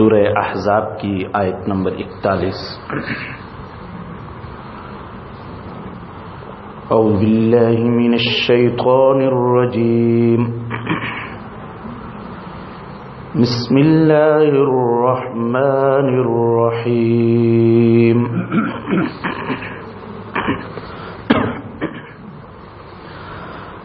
سورہ احزاب کی آیت نمبر اکتالیس۔ أعوذ بالله من الشيطان الرجيم بسم الله الرحمن الرحيم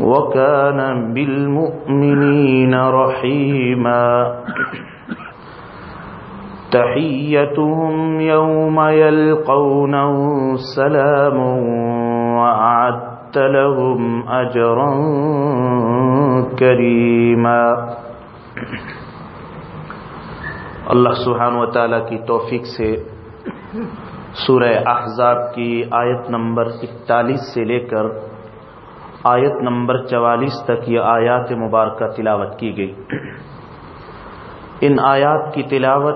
وكان بالمؤمنين رحيما. تحيتهم يوم يلقونه سلام وأعدت لهم أجرا كريما. اللہ سبحانہ و تعالی کی توفیق سے سورہ احزاب کی آیت نمبر اکتالیس سے لے کر آیت نمبر چوالیس تک یہ آیات مبارکہ تلاوت کی گئی۔ ان آیات کی تلاوت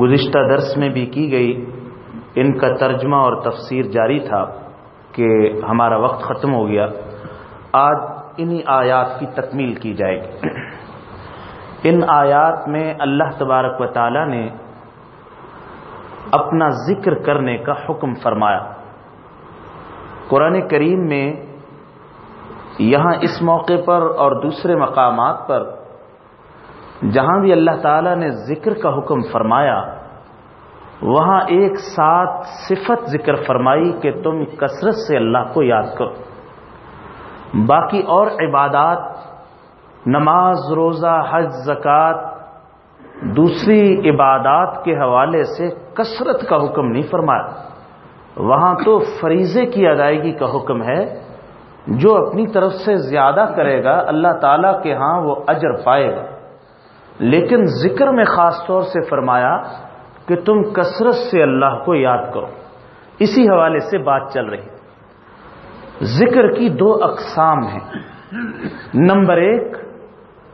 گزشتہ درس میں بھی کی گئی۔ ان کا ترجمہ اور تفسیر جاری تھا کہ ہمارا وقت ختم ہو گیا۔ آج انہی آیات کی تکمیل کی جائے گی۔ ان آیات میں اللہ تبارک و تعالی نے اپنا ذکر کرنے کا حکم فرمایا۔ قرآن کریم میں یہاں اس موقع پر اور دوسرے مقامات پر جہاں بھی اللہ تعالی نے ذکر کا حکم فرمایا، وہاں ایک ساتھ صفت ذکر فرمائی کہ تم کثرت سے اللہ کو یاد کرو۔ باقی اور عبادات، نماز، روزہ، حج، زکوٰۃ، دوسری عبادات کے حوالے سے کثرت کا حکم نہیں فرمایا۔ وہاں تو فریضے کی ادائیگی کا حکم ہے۔ جو اپنی طرف سے زیادہ کرے گا، اللہ تعالی کے ہاں وہ اجر پائے گا۔ لیکن ذکر میں خاص طور سے فرمایا کہ تم کثرت سے اللہ کو یاد کرو۔ اسی حوالے سے بات چل رہی۔ ذکر کی دو اقسام ہیں۔ نمبر ایک،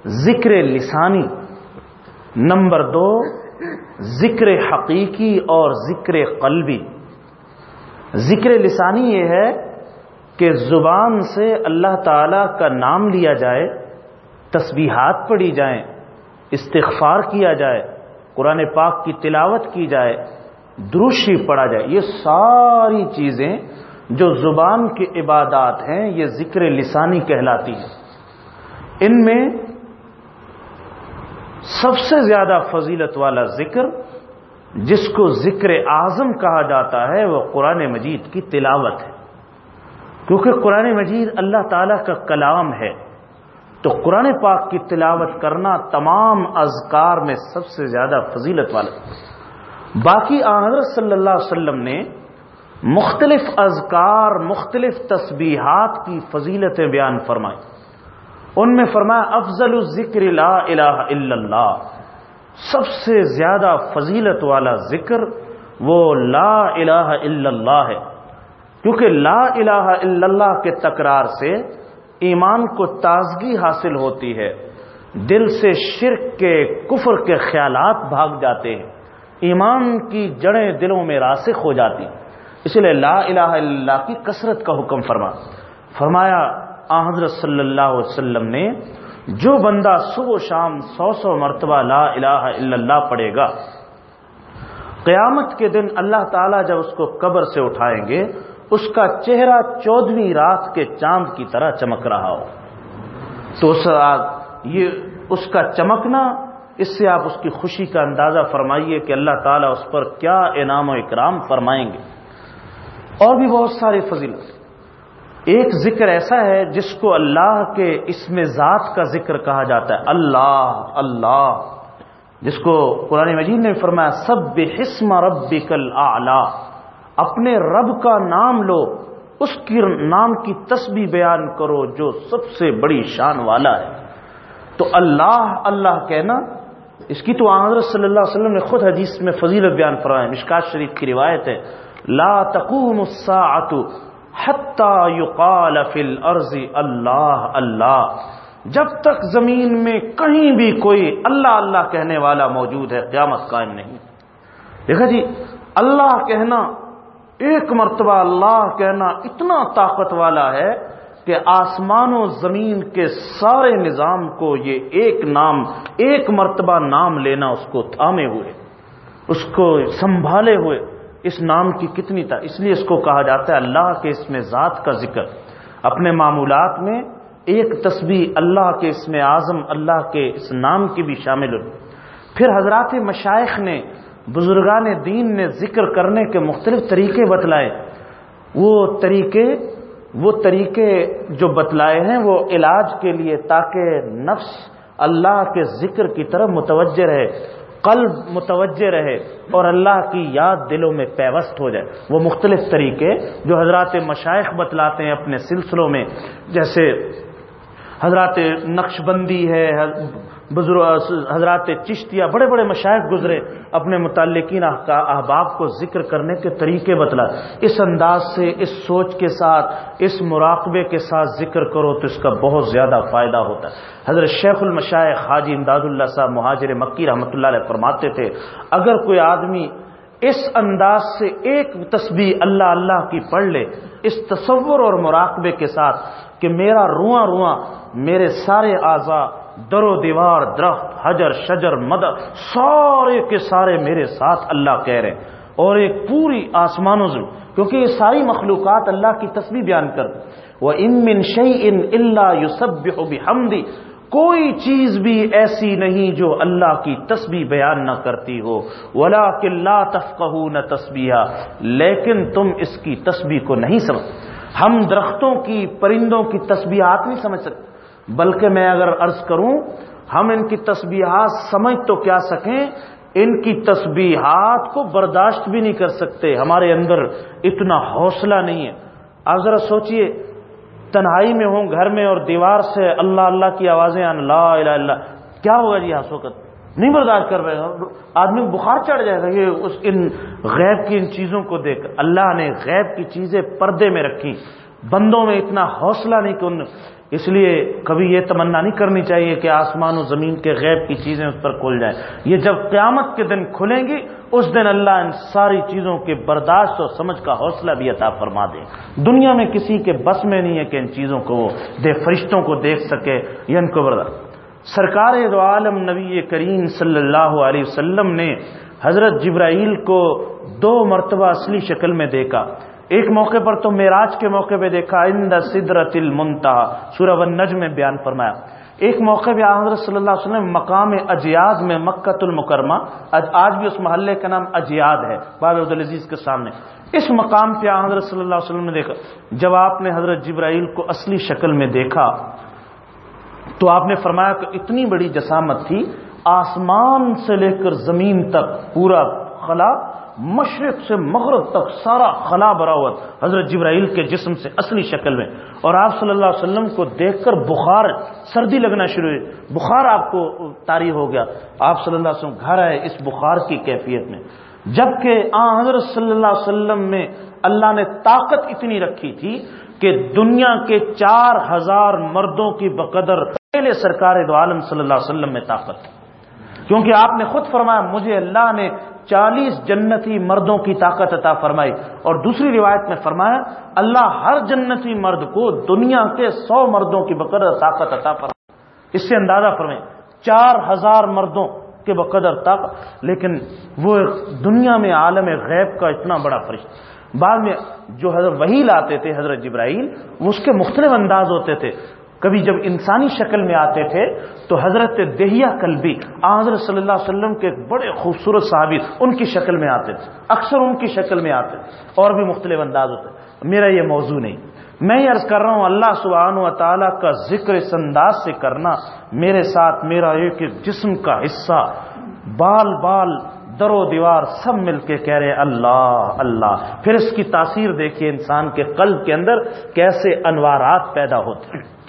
ذکر لسانی۔ نمبر دو، ذکر حقیقی اور ذکر قلبی۔ ذکر لسانی یہ ہے کہ زبان سے اللہ تعالی کا نام لیا جائے، تسبیحات پڑھی جائیں، استغفار کیا جائے، قرآن پاک کی تلاوت کی جائے دروشی پڑھا جائے، یہ ساری چیزیں جو زبان کی عبادات ہیں، یہ ذکر لسانی کہلاتی ہیں۔ ان میں سب سے زیادہ فضیلت والا ذکر جس کو ذکر اعظم کہا جاتا ہے، وہ قرآن مجید کی تلاوت ہے۔ کیونکہ قرآن مجید اللہ تعالیٰ کا کلام ہے، تو قرآن پاک کی تلاوت کرنا تمام اذکار میں سب سے زیادہ فضیلت والا باقی حضرت صلی اللہ علیہ وسلم نے مختلف اذکار، مختلف تسبیحات کی فضیلتیں بیان فرمائی ان میں فرمایا، افضل الذکر لا الہ الا اللہ۔ سب سے زیادہ فضیلت والا ذکر وہ لا الہ الا اللہ ہے۔ کیونکہ لا الہ الا اللہ کے تکرار سے ایمان کو تازگی حاصل ہوتی ہے۔ دل سے شرک کے، کفر کے خیالات بھاگ جاتے ہیں۔ ایمان کی جڑیں دلوں میں راسخ ہو جاتی۔ اس لیے لا الہ الا اللہ کی کثرت کا حکم فرما۔ فرمایا، آ حضرت صلی اللہ علیہ وسلم نے، جو بندہ صبح و شام سو سو مرتبہ لا الہ الا اللہ پڑھے گا، قیامت کے دن اللہ تعالیٰ جب اس کو قبر سے اٹھائیں گے اس کا چہرہ چودہویں رات کے چاند کی طرح چمک رہا ہو۔ تو اس یہ اس کا چمکنا، اس سے آپ اس کی خوشی کا اندازہ فرمائیے کہ اللہ تعالیٰ اس پر کیا انعام و اکرام فرمائیں گے۔ اور بھی بہت سارے فضیلت۔ ایک ذکر ایسا ہے جس کو اللہ کے اسم ذات کا ذکر کہا جاتا ہے۔ اللہ اللہ۔ جس کو قرآن مجید نے فرمایا سب حسم ربکل اعلی۔ اپنے رب کا نام لو، اس کی نام کی تسبیح بیان کرو جو سب سے بڑی شان والا ہے۔ تو اللہ اللہ کہنا، اس کی تو حضرت صلی اللہ علیہ وسلم نے خود حدیث میں فضیلت بیان فرمایا، مشکات شریف کی روایت ہے، لا تقوم الساعة حتى يقال في الارض اللہ اللہ۔ جب تک زمین میں کہیں بھی کوئی اللہ اللہ کہنے والا موجود ہے، قیامت قائم نہیں۔ دیکھا جی اللہ کہنا ایک مرتبہ اللہ کہنا اتنا طاقت والا ہے کہ آسمان و زمین کے سارے نظام کو یہ ایک نام، ایک مرتبہ نام لینا اس کو تھامے ہوئے، اس کو سنبھالے ہوئے۔ اس نام کی کتنی تھا اس لیے اس کو کہا جاتا ہے اللہ کے اس میں ذات کا ذکر۔ اپنے معمولات میں ایک تسبیح اللہ کے اس میں اعظم، اللہ کے اس نام کی بھی شامل ہو پھر حضرات مشائق نے بزرگان دین نے ذکر کرنے کے مختلف طریقے بتلائے۔ وہ طریقے وہ طریقے جو بتلائے ہیں، وہ علاج کے لیے تاکہ نفس اللہ کے ذکر کی طرف متوجہ رہے، قلب متوجہ رہے اور اللہ کی یاد دلوں میں پیوست ہو جائے۔ وہ مختلف طریقے جو حضرات مشائق بتلاتے ہیں اپنے سلسلوں میں، جیسے حضرات نقش بندی ہے، بزرگ، حضرات چشتیا بڑے بڑے مشائق گزرے اپنے متعلقین احباب کو ذکر کرنے کے طریقے بتلا۔ اس انداز سے، اس سوچ کے ساتھ، اس مراقبے کے ساتھ ذکر کرو تو اس کا بہت زیادہ فائدہ ہوتا ہے۔ حضرت شیخ المشائق حاجی امداد اللہ صاحب مہاجر مکی رحمۃ اللہ علیہ فرماتے تھے، اگر کوئی آدمی اس انداز سے ایک تسبیح اللہ اللہ کی پڑھ لے، اس تصور اور مراقبے کے ساتھ کہ میرا رواں رواں، میرے سارے اعضا در و دیوار، درخت، حجر، شجر مدر سارے کے سارے میرے ساتھ اللہ کہہ رہے اور ایک پوری آسمان و کیونکہ یہ ساری مخلوقات اللہ کی تصویر بیان کر۔ وہ امن شعی ان اللہ یوسب ہمدی کوئی چیز بھی ایسی نہیں جو اللہ کی تسبیح بیان نہ کرتی ہو۔ ولا کلّہ تفقہ نہ تسبیہ لیکن تم اس کی تسبیح کو نہیں سمجھ ہم درختوں کی، پرندوں کی تسبیحات نہیں سمجھ سکتے۔ بلکہ میں اگر عرض کروں، ہم ان کی تسبیحات سمجھ تو کیا سکیں؟ ان کی تسبیحات کو برداشت بھی نہیں کر سکتے۔ ہمارے اندر اتنا حوصلہ نہیں ہے۔ آپ ذرا سوچئے تنہائی میں ہوں، گھر میں اور دیوار سے اللہ اللہ کی آوازیں اللہ الہ اللہ۔ کیا ہوگا جی ہاں، ہاس وقت؟ نہیں برداشت کر رہے آدمی بخار چڑھ جائے گا، یہ اس ان غیب کی ان چیزوں کو دیکھ۔ اللہ نے غیب کی چیزیں پردے میں رکھی۔ بندوں میں اتنا حوصلہ نہیں کہ ان اس لیے کبھی یہ تمنا نہیں کرنی چاہیے کہ آسمان و زمین کے غیب کی چیزیں اس پر کھل جائیں۔ یہ جب قیامت کے دن کھلیں گی، اس دن اللہ ان ساری چیزوں کے برداشت اور سمجھ کا حوصلہ بھی عطا فرما دے۔ دنیا میں کسی کے بس میں نہیں ہے کہ ان چیزوں کو وہ دے فرشتوں کو دیکھ سکے یا ان کو برداشت۔ سرکار دو عالم نبی کریم صلی اللہ علیہ وسلم نے حضرت جبرائیل کو دو مرتبہ اصلی شکل میں دیکھا۔ ایک موقع پر تو میراج کے موقع پہ دیکھا اند سدرت المنتا سورہ النجم میں بیان فرمایا۔ ایک موقع پہ حضرت صلی اللہ علیہ وسلم مقام اجیاد میں مکت المکرمہ، آج بھی اس محلے کا نام اجیاد ہے، باب عبدالعزیز کے سامنے۔ اس مقام پہ حضرت صلی اللہ علیہ وسلم نے دیکھا۔ جب آپ نے حضرت جبرائیل کو اصلی شکل میں دیکھا، تو آپ نے فرمایا کہ اتنی بڑی جسامت تھی، آسمان سے لے کر زمین تک پورا خلا مشرق سے مغرب تک سارا خلا براوت حضرت جبرائیل کے جسم سے اصلی شکل میں۔ اور آپ صلی اللہ علیہ وسلم کو دیکھ کر بخار سردی لگنا شروع ہوئی۔ بخار آپ کو تاری ہو گیا۔ آپ صلی اللہ علیہ وسلم گھر آئے اس بخار کی کیفیت میں۔ جبکہ آ، حضرت صلی اللہ علیہ وسلم میں اللہ نے طاقت اتنی رکھی تھی کہ دنیا کے چار ہزار مردوں کی بقدر پہلے سرکار دو عالم صلی اللہ علیہ وسلم میں طاقت۔ تھی کیونکہ آپ نے خود فرمایا مجھے اللہ نے چالیس جنتی مردوں کی طاقت عطا فرمائی۔ اور دوسری روایت میں فرمایا، اللہ ہر جنتی مرد کو دنیا کے سو مردوں کی بقدر طاقت عطا فرمائی۔ اس سے اندازہ فرمائے چار ہزار مردوں کے بقدر طاقت۔ لیکن وہ دنیا میں عالم غیب کا اتنا بڑا فرشت بعد میں جو حضرت وہی لاتے تھے، حضرت جبرائیل اس کے مختلف انداز ہوتے تھے۔ کبھی جب انسانی شکل میں آتے تھے تو حضرت دہیا کلبی حضرت صلی اللہ علیہ وسلم کے بڑے خوبصورت صحابی ان کی شکل میں آتے تھے، اکثر ان کی شکل میں آتے اور بھی مختلف انداز ہوتے میرا یہ موضوع نہیں۔ میں یہ عرض کر رہا ہوں، اللہ سبحانہ و تعالیٰ کا ذکر اس انداز سے کرنا میرے ساتھ میرا ایک جسم کا حصہ۔ بال بال در و دیوار سب مل کے کہہ رہے اللہ اللہ۔ پھر اس کی تاثیر دیکھیے انسان کے قلب کے اندر کیسے انوارات پیدا ہوتے ہیں۔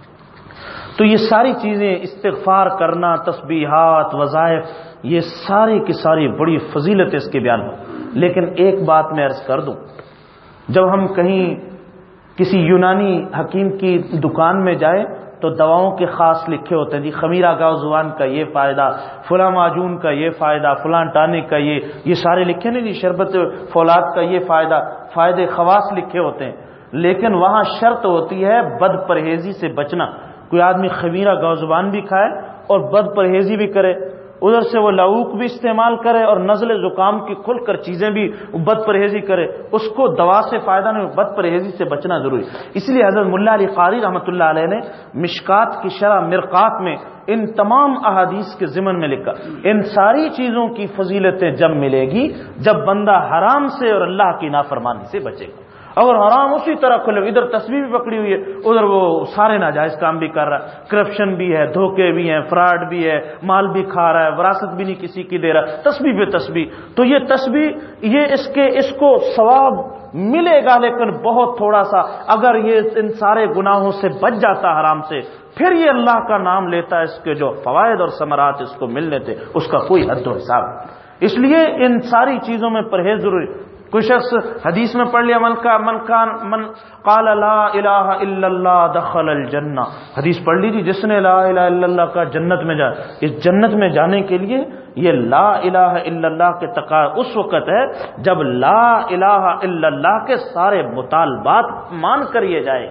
تو یہ ساری چیزیں استغفار کرنا، تسبیحات، وظائف، یہ ساری کی ساری بڑی فضیلت اس کے بیان ہو۔ لیکن ایک بات میں عرض کر دوں، جب ہم کہیں کسی یونانی حکیم کی دکان میں جائیں تو دواؤں کے خاص لکھے ہوتے ہیں جی خمیرہ گاؤ زبان کا یہ فائدہ، فلاں معجون کا یہ فائدہ، فلاں ٹانے کا یہ یہ سارے لکھے نہیں جی شربت فولاد کا یہ فائدہ، فائدے خواص لکھے ہوتے ہیں۔ لیکن وہاں شرط ہوتی ہے، بد پرہیزی سے بچنا۔ کوئی آدمی خمیرہ گاؤ زبان بھی کھائے اور بد پرہیزی بھی کرے، ادھر سے وہ لعوق بھی استعمال کرے اور نزل زکام کی کھل کر چیزیں بھی بد پرہیزی کرے، اس کو دوا سے فائدہ نہیں، بد پرہیزی سے بچنا ضروری۔ اس لیے حضرت ملا علی قاری رحمۃ اللہ علیہ نے مشکات کی شرح مرکات میں ان تمام احادیث کے ضمن میں لکھا، ان ساری چیزوں کی فضیلتیں جب ملے گی، جب بندہ حرام سے اور اللہ کی نافرمانی سے بچے گا۔ اگر حرام اسی طرح کھلے ادھر تصویر بھی پکڑی ہوئی ہے، ادھر وہ سارے ناجائز کام بھی کر رہا ہے۔ کرپشن بھی ہے، دھوکے بھی ہیں، فراڈ بھی ہے، مال بھی کھا رہا ہے، وراثت بھی نہیں کسی کی دے رہا۔ تصویر پہ تصویر تو یہ تصویر یہ اس کے، اس کو ثواب ملے گا، لیکن بہت تھوڑا سا اگر یہ ان سارے گناہوں سے بچ جاتا حرام سے، پھر یہ اللہ کا نام لیتا ہے اس کے جو فوائد اور ثمرات اس کو ملنے تھے، اس کا کوئی حد و حساب۔ اس لیے ان ساری چیزوں میں پرہیز ضروری۔ کوئی شخص حدیث میں پڑھ لیا، من کا من کان من قال لا الہ الا اللہ دخل الجنہ۔ حدیث پڑھ لیجیے جس نے لا الہ الا اللہ کا جنت میں جا اس جنت میں جانے کے لیے یہ لا الہ الا اللہ کے تقا اس وقت ہے جب لا الہ الا اللہ کے سارے مطالبات مان کر یہ جائے۔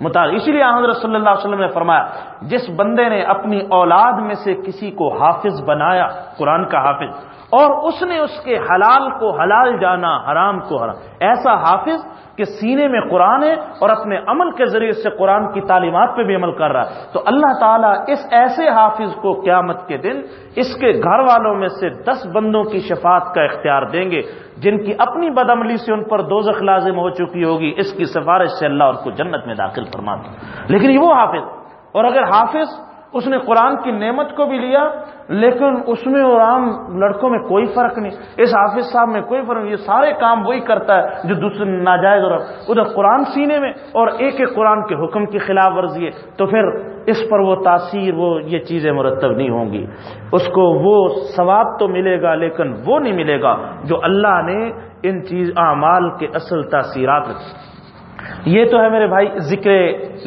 مطالب اسی لیے حضرت صلی اللہ علیہ وسلم نے فرمایا، جس بندے نے اپنی اولاد میں سے کسی کو حافظ بنایا، قرآن کا حافظ اور اس نے اس کے حلال کو حلال جانا، حرام کو حرام۔ ایسا حافظ کہ سینے میں قرآن ہے اور اپنے عمل کے ذریعے سے قرآن کی تعلیمات پہ بھی عمل کر رہا ہے۔ تو اللہ تعالیٰ اس ایسے حافظ کو قیامت کے دن اس کے گھر والوں میں سے دس بندوں کی شفاعت کا اختیار دیں گے، جن کی اپنی بدعملی سے ان پر دوزخ لازم ہو چکی ہوگی، اس کی سفارش سے اللہ اور کو جنت میں داخل فرما لیکن یہ وہ حافظ، اور اگر حافظ اس نے قرآن کی نعمت کو بھی لیا، لیکن اس میں اور عام لڑکوں میں کوئی فرق نہیں۔ اس حافظ صاحب میں کوئی فرق نہیں، یہ سارے کام وہی کرتا ہے جو دوسرے ناجائز اور ادھر قرآن سینے میں اور ایک ایک قرآن کے حکم کی خلاف ورزی ہے۔ تو پھر اس پر وہ تاثیر، وہ یہ چیزیں مرتب نہیں ہوں گی۔ اس کو وہ ثواب تو ملے گا، لیکن وہ نہیں ملے گا جو اللہ نے ان چیز، اعمال کے اصل تاثیرات یہ تو ہے میرے بھائی ذکر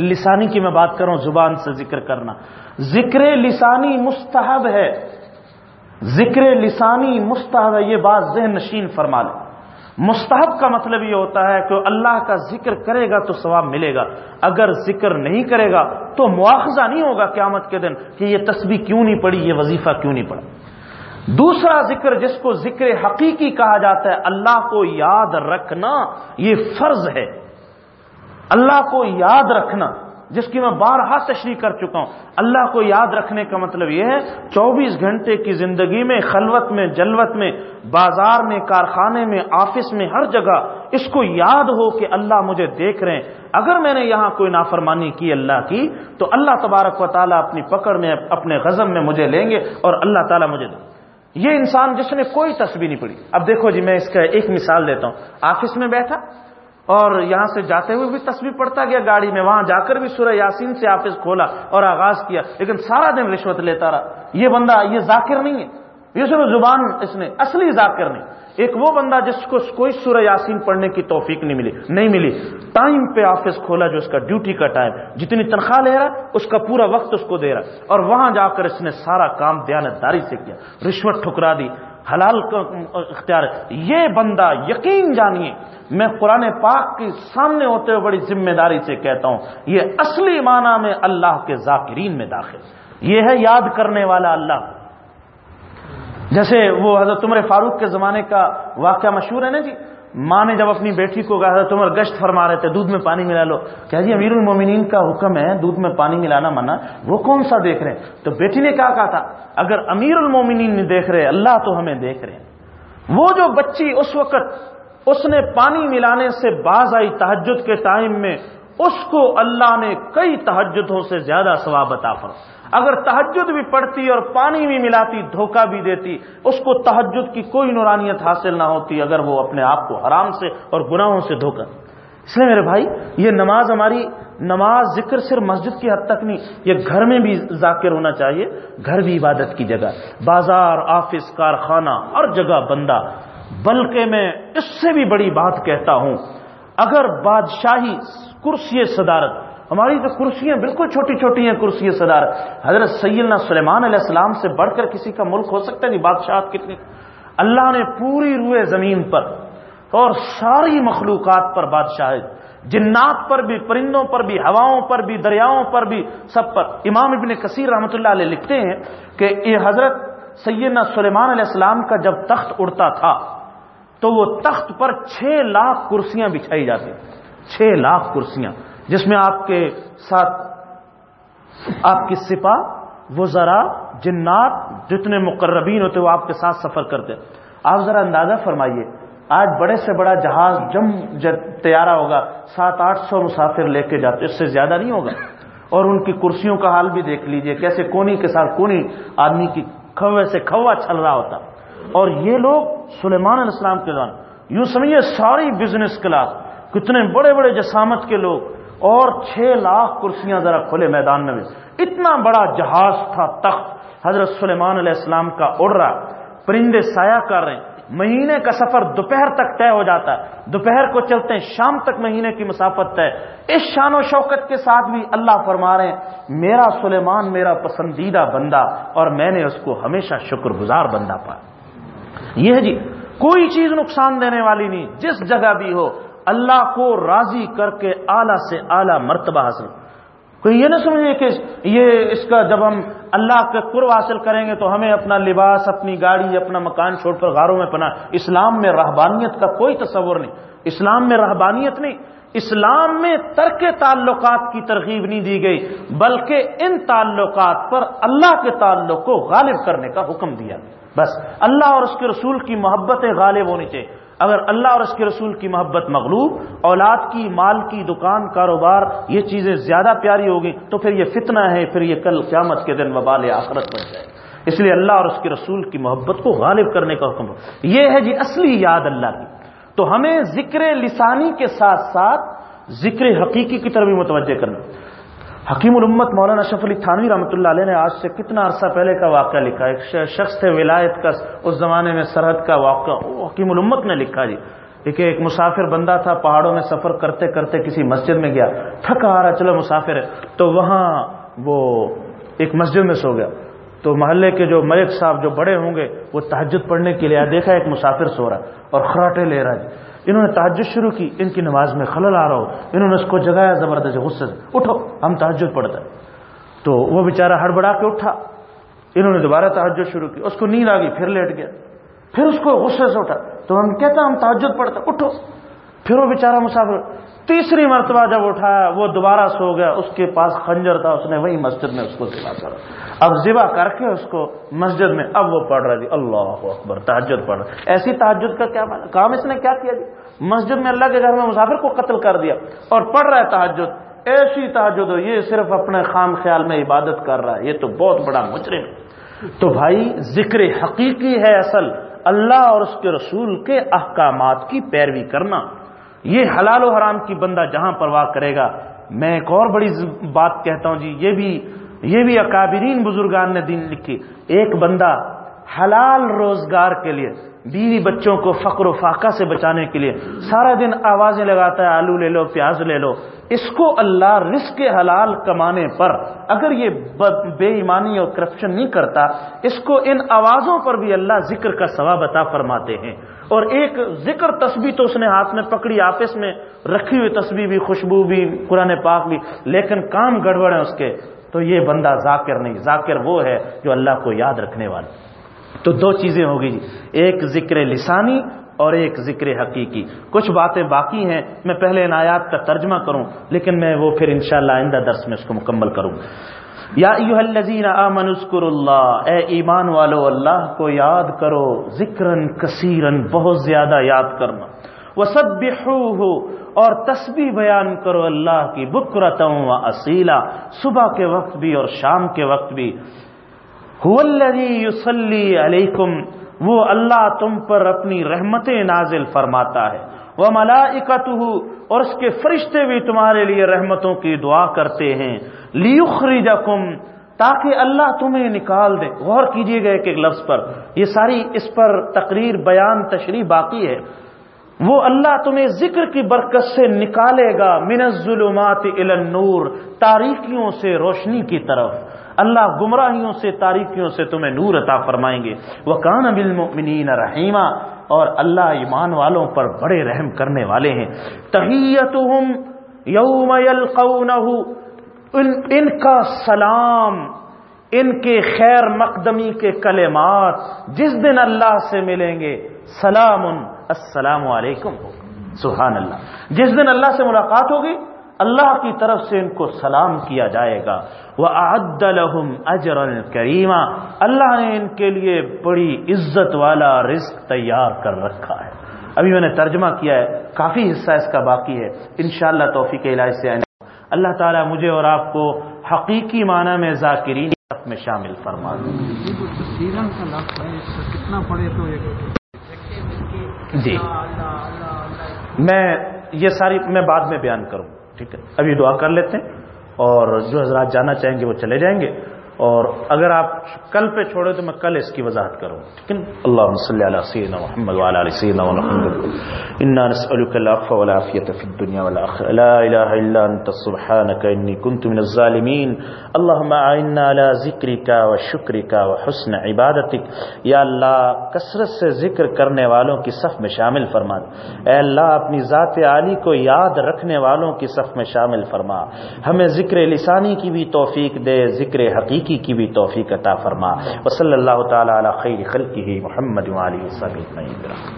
لسانی کی میں بات کروں زبان سے ذکر کرنا۔ ذکر لسانی مستحب ہے۔ ذکر لسانی مستحب ہے، یہ بات ذہن نشین فرما لے۔ مستحب کا مطلب یہ ہوتا ہے کہ اللہ کا ذکر کرے گا تو ثواب ملے گا۔ اگر ذکر نہیں کرے گا تو مواخذہ نہیں ہوگا قیامت کے دن کہ یہ تسبیح کیوں نہیں پڑی یہ وظیفہ کیوں نہیں پڑا دوسرا ذکر جس کو ذکر حقیقی کہا جاتا ہے، اللہ کو یاد رکھنا، یہ فرض ہے۔ اللہ کو یاد رکھنا۔ جس کی میں بارہا تشریح کر چکا ہوں۔ اللہ کو یاد رکھنے کا مطلب یہ ہے، چوبیس گھنٹے کی زندگی میں، خلوت میں، جلوت میں، بازار میں، کارخانے میں، آفس میں، ہر جگہ اس کو یاد ہو کہ اللہ مجھے دیکھ رہے ہیں۔ اگر میں نے یہاں کوئی نافرمانی کی اللہ کی، تو اللہ تبارک و تعالیٰ اپنی پکڑ میں، اپنے غزم میں مجھے لیں گے اور اللہ تعالیٰ مجھے دیں یہ انسان جس نے کوئی تصویر نہیں پڑی اب دیکھو جی میں اس کا ایک مثال دیتا ہوں۔ آفس میں بیٹھا اور یہاں سے جاتے ہوئے بھی تصویر پڑتا گیا گاڑی میں، وہاں جا کر بھی سورہ یاسین سے آفس کھولا اور آغاز کیا، لیکن سارا دن رشوت لیتا رہا۔ یہ بندہ، یہ ذاکر نہیں ہے۔ یہ سر زبان اس نے، اصلی ذاکر نہیں۔ ایک وہ بندہ جس کو کوئی سورہ یاسین پڑھنے کی توفیق نہیں ملی نہیں ملی۔ ٹائم پہ آفس کھولا جو اس کا ڈیوٹی کا ٹائم، جتنی تنخواہ لے رہا، اس کا پورا وقت اس کو دے رہا۔ اور وہاں جا کر اس نے سارا کام دیانتداری سے کیا، رشوت ٹھکرا دی۔ حلال اختیار یہ بندہ یقین جانیے، میں قرآن پاک کے سامنے ہوتے ہوئے بڑی ذمہ داری سے کہتا ہوں، یہ اصلی معنی میں اللہ کے ذاکرین میں داخل یہ ہے یاد کرنے والا اللہ۔ جیسے وہ حضرت عمر فاروق کے زمانے کا واقعہ مشہور ہے نا جی؟ ماں نے جب اپنی بیٹی کو کہا تھا عمر گشت فرما رہے تھے، دودھ میں پانی ملا لو۔ کہا جی امیر المومنین کا حکم ہے، دودھ میں پانی ملانا منع۔ وہ کون سا دیکھ رہے ہیں؟ تو بیٹی نے کیا کہا تھا؟ اگر امیر المومنین نہیں دیکھ رہے، اللہ تو ہمیں دیکھ رہے ہیں۔ وہ جو بچی اس وقت اس نے پانی ملانے سے باز آئی تحجد کے ٹائم میں اس کو اللہ نے کئی تحجدوں سے زیادہ ثواب عطا فرما۔ اگر تحجد بھی پڑتی اور پانی بھی ملاتی، دھوکہ بھی دیتی، اس کو تحجد کی کوئی نورانیت حاصل نہ ہوتی اگر وہ اپنے آپ کو حرام سے اور گناہوں سے دھوکہ اس لیے میرے بھائی، یہ نماز ہماری، نماز ذکر صرف مسجد کی حد تک نہیں، یہ گھر میں بھی ذاکر ہونا چاہیے۔ گھر بھی عبادت کی جگہ، بازار، آفس، کارخانہ، ہر جگہ بندہ، بلکہ میں اس سے بھی بڑی بات کہتا ہوں اگر بادشاہی کرسی صدارت، ہماری تو کرسیاں بالکل چھوٹی چھوٹی ہیں، کرسی صدارت۔ حضرت سیدنا سلیمان علیہ السلام سے بڑھ کر کسی کا ملک ہو سکتا ہے؟ نہیں، بادشاہت کتنی۔ اللہ نے پوری روئے زمین پر اور ساری مخلوقات پر بادشاہت جنات پر بھی، پرندوں پر بھی، ہواؤں پر بھی، دریاؤں پر بھی، سب پر۔ امام ابن کثیر رحمۃ اللہ علیہ لکھتے ہیں کہ یہ حضرت سیدنا سلیمان علیہ السلام کا جب تخت اڑتا تھا تو وہ تخت پر چھ لاکھ کرسیاں بچھائی جاتی چھ لاکھ کرسیاں۔ جس میں آپ کے ساتھ آپ کی سپاہ وہ ذرا جنات جتنے مقربین ہوتے وہ آپ کے ساتھ سفر کرتے آپ ذرا اندازہ فرمائیے، آج بڑے سے بڑا جہاز جم تیارہ ہوگا، سات آٹھ سو مسافر لے کے جاتے اس سے زیادہ نہیں ہوگا۔ اور ان کی کرسیوں کا حال بھی دیکھ لیجیے، کیسے کونی کے ساتھ کونی آدمی کی کھوے سے کھوا چھل رہا ہوتا۔ اور یہ لوگ سلیمان علیہ السلام کے دوران یوں سمجھیے ساری بزنس کلاس کتنے بڑے بڑے جسامت کے لوگ، اور چھ لاکھ کرسیاں ذرا کھلے میدان میں۔ بھی اتنا بڑا جہاز تھا، تخت۔ حضرت سلیمان علیہ السلام کا اڑ رہا۔ پرندے سایہ کر رہے۔ ہیں مہینے کا سفر دوپہر تک طے ہو جاتا ہے۔ دوپہر کو چلتے ہیں، شام تک مہینے کی مسافت طے۔ اس شان و شوکت کے ساتھ بھی اللہ فرما رہے ہیں، میرا سلیمان میرا پسندیدہ بندہ، اور میں نے اس کو ہمیشہ شکر گزار بندہ پایا۔ یہ جی کوئی چیز نقصان دینے والی نہیں، جس جگہ بھی ہو، اللہ کو راضی کر کے اعلی سے اعلی مرتبہ حاصل۔ کوئی یہ نہ سمجھے کہ یہ اس کا جب ہم اللہ کے قرب حاصل کریں گے تو ہمیں اپنا لباس، اپنی گاڑی، اپنا مکان چھوڑ کر غاروں میں پنا اسلام میں رہبانیت کا کوئی تصور نہیں، اسلام میں رہبانیت نہیں۔ اسلام میں ترک تعلقات کی ترغیب نہیں دی گئی، بلکہ ان تعلقات پر اللہ کے تعلق کو غالب کرنے کا حکم دیا۔ بس اللہ اور اس کے رسول کی محبتیں غالب ہونی چاہیے۔ اگر اللہ اور اس کے رسول کی محبت مغلوب، اولاد کی، مال کی، دکان، کاروبار، یہ چیزیں زیادہ پیاری ہوگی، تو پھر یہ فتنہ ہے، پھر یہ کل قیامت کے دن وبال آخرت بن جائے اس لیے اللہ اور اس کے رسول کی محبت کو غالب کرنے کا حکم۔ یہ ہے جی اصلی یاد اللہ کی۔ تو ہمیں ذکر لسانی کے ساتھ ساتھ ذکر حقیقی کی طرف بھی متوجہ کرنا۔ حکیم الامت مولانا شف علی تھانوی رحمۃ اللہ علیہ نے آج سے کتنا عرصہ پہلے کا واقعہ لکھا ایک شخص تھے ولایت کا، اس زمانے میں سرحد کا واقعہ حکیم الامت نے لکھا جی۔ دیکھیے ایک مسافر بندہ تھا، پہاڑوں میں سفر کرتے کرتے کسی مسجد میں گیا۔ تھکا آ رہا، چلو مسافر ہے۔ تو وہاں وہ ایک مسجد میں سو گیا۔ تو محلے کے جو ملک صاحب جو بڑے ہوں گے، وہ تحجد پڑھنے کے لیے دیکھا، ایک مسافر سو رہا اور خراٹے لے رہا جی انہوں نے تحجد شروع کی، ان کی نماز میں خلل آ رہا ہو، انہوں نے اس کو جگایا زبردست غصے سے، اٹھو، ہم تحجد پڑھتے تو وہ بیچارہ ہڑبڑا کے اٹھا۔ انہوں نے دوبارہ تحجد شروع کی، اس کو نیند آ گئی، پھر لیٹ گیا، پھر اس کو غصے سے اٹھا۔ تو ہم کہتا ہم تحجد پڑھتے اٹھو۔ پھر وہ بیچارہ مسافر تیسری مرتبہ جب اٹھایا، وہ دوبارہ سو گیا، اس کے پاس خنجر تھا، اس نے وہی مسجد میں اس کو ذبح کرا اب ذبح کر کے اس کو مسجد میں، اب وہ پڑھ رہا جی اللہ اکبر تحجد پڑھ رہا ایسی تحجد کا کیا کام اس نے کیا کیا جی؟ مسجد میں اللہ کے گھر میں مسافر کو قتل کر دیا اور پڑھ رہا ہے تحجد ایسی تحجد ہو، یہ صرف اپنے خام خیال میں عبادت کر رہا ہے، یہ تو بہت بڑا مجرم۔ تو بھائی، ذکر حقیقی ہے اصل، اللہ اور اس کے رسول کے احکامات کی پیروی کرنا۔ یہ حلال و حرام کی بندہ جہاں پرواہ کرے گا۔ میں ایک اور بڑی بات کہتا ہوں جی یہ بھی یہ بھی اکابرین بزرگان نے دین لکھی۔ ایک بندہ حلال روزگار کے لیے بیوی بچوں کو فقر و فاقہ سے بچانے کے لیے سارا دن آوازیں لگاتا ہے، آلو لے لو، پیاز لے لو۔ اس کو اللہ رزق حلال کمانے پر اگر یہ بے ایمانی اور کرپشن نہیں کرتا، اس کو ان آوازوں پر بھی اللہ ذکر کا ثواب عطا فرماتے ہیں۔ اور ایک ذکر تسبیح تو اس نے ہاتھ میں پکڑی، آپس میں رکھی ہوئی تسبیح بھی، خوشبو بھی، قرآن پاک بھی، لیکن کام گڑبڑ ہے اس کے۔ تو یہ بندہ ذاکر نہیں، ذاکر وہ ہے جو اللہ کو یاد رکھنے والا۔ تو دو چیزیں ہوگی جی۔ ایک ذکر لسانی اور ایک ذکر حقیقی۔ کچھ باتیں باقی ہیں، میں پہلے ان آیات کا ترجمہ کروں، لیکن میں وہ پھر انشاءاللہ آئندہ درس میں اس کو مکمل کروں۔ یا ایوہ الذین آمن اذکر اللہ۔ اے ایمان والو، اللہ کو یاد کرو ذکرن کثیرن بہت زیادہ یاد کرنا۔ وسبحوہ، اور تسبیح بیان کرو اللہ کی بکرتوں و اصیلا۔ صبح کے وقت بھی اور شام کے وقت بھی۔ یوسلی علیکم وہ اللہ تم پر اپنی رحمتیں نازل فرماتا ہے۔ وہ ملاکت اور اس کے فرشتے بھی تمہارے لیے رحمتوں کی دعا کرتے ہیں۔ لیخری تاکہ اللہ تمہیں نکال دے۔ غور کیجیے گا ایک ایک لفظ پر۔ یہ ساری اس پر تقریر، بیان، تشریح باقی ہے۔ وہ اللہ تمہیں ذکر کی برکت سے نکالے گا۔ من الظلمات الى النور، تاریکیوں سے روشنی کی طرف۔ اللہ گمراہیوں سے، تاریکیوں سے تمہیں نور عطا فرمائیں گے۔ وہ کان بالمؤمنین رحیمہ، اور اللہ ایمان والوں پر بڑے رحم کرنے والے ہیں۔ تحیتہم یوم یلقونہ ان ان کا سلام، ان کے خیر مقدمی کے کلمات جس دن اللہ سے ملیں گے، سلام، السلام علیکم۔ سبحان اللہ۔ جس دن اللہ سے ملاقات ہوگی اللہ کی طرف سے ان کو سلام کیا جائے گا۔ وہ عد الحم اجر کریمہ اللہ نے ان کے لیے بڑی عزت والا رزق تیار کر رکھا ہے۔ ابھی میں نے ترجمہ کیا ہے، کافی حصہ اس کا باقی ہے۔ انشاءاللہ توفیق علاج سے اللہ تعالیٰ مجھے اور آپ کو حقیقی معنی میں ذاکرین میں شامل فرما جی۔ میں یہ ساری، میں بعد میں بیان کروں۔ ٹھیک ہے ابھی دعا کر لیتے ہیں اور جو حضرات جانا چاہیں گے وہ چلے جائیں گے اور اگر آپ کل پہ چھوڑے تو میں کل اس کی وضاحت کروں ٹھیک ہے اللہ صلی علی سیدنا محمد وعلى ال سيدنا محمد۔ انا نسالك العفو والعافيه في الدنيا والاخره لا اله الا انت سبحانك اني كنت من الظالمين اللهم اعنا على ذكرك وشكرك وحسن عبادتك یا اللہ، کثرت سے ذکر کرنے والوں کی صف میں شامل فرما۔ اے اللہ، اپنی ذات عالی کو یاد رکھنے والوں کی صف میں شامل فرما۔ ہمیں ذکر لسانی کی بھی توفیق دے، ذکر حقیقی نیکی کی بھی توفیق عطا فرما۔ وصلی اللہ تعالی علی خیر خلقہ محمد و علی صلی اللہ علیہ وسلم